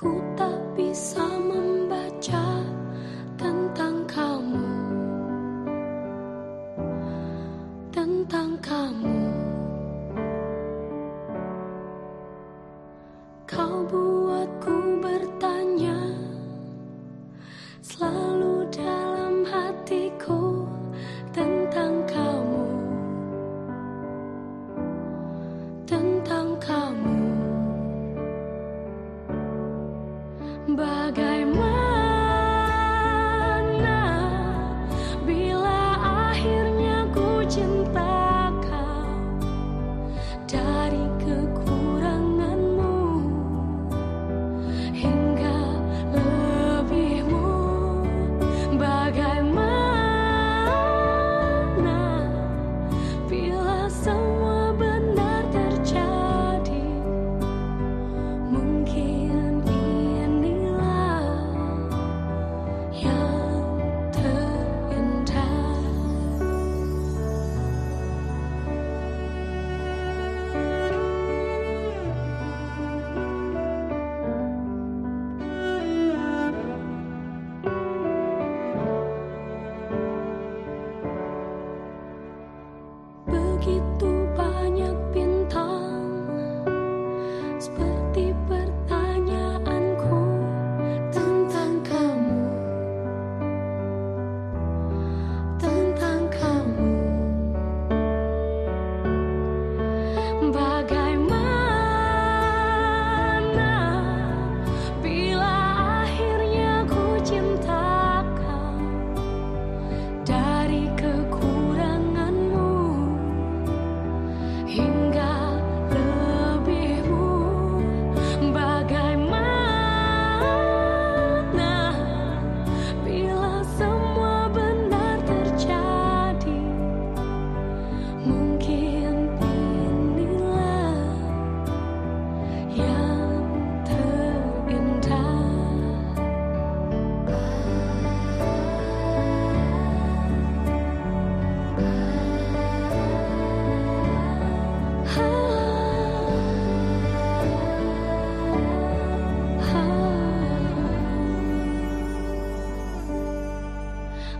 ku tak bisa Bagaimana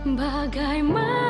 Bagaimana